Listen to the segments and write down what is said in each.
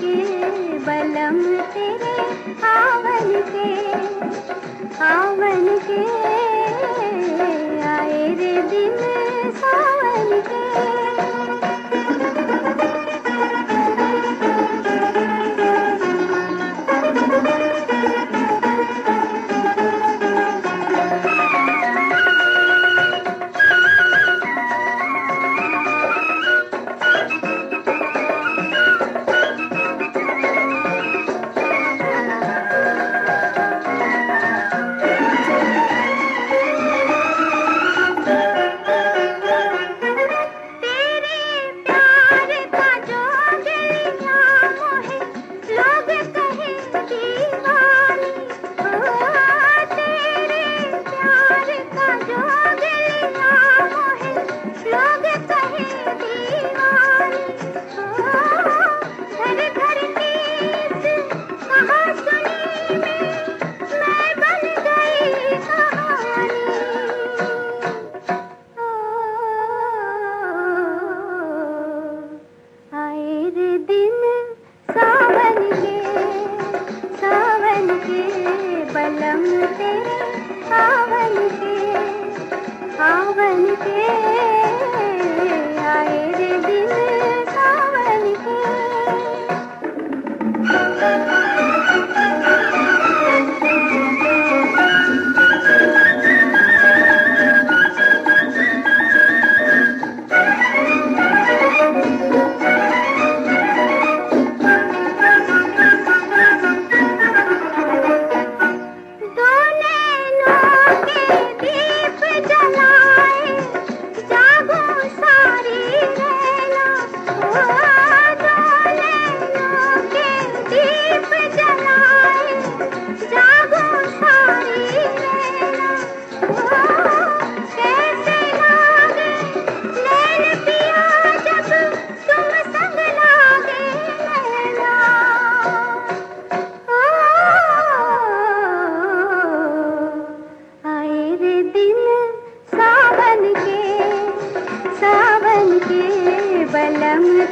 के बलम तेरे आवन के आवन के आए रे दिन सारे।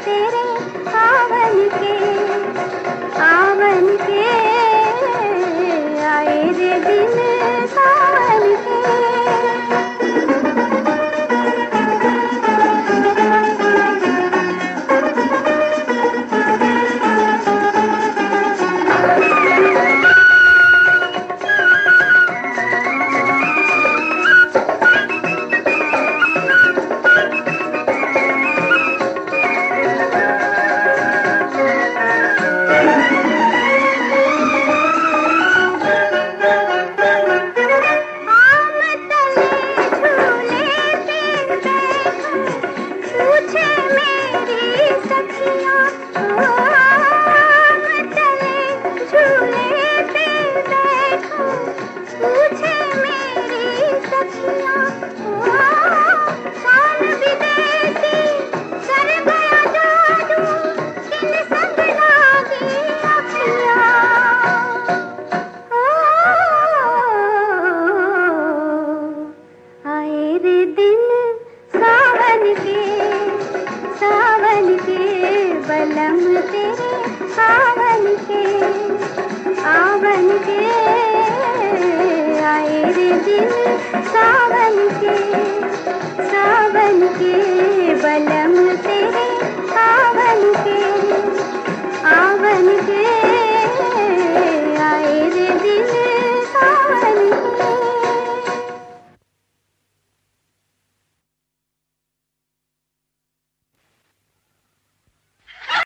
तेरे सावन के के आए रे दिल सावन के सावन के बलम तेरे आवन के आवन के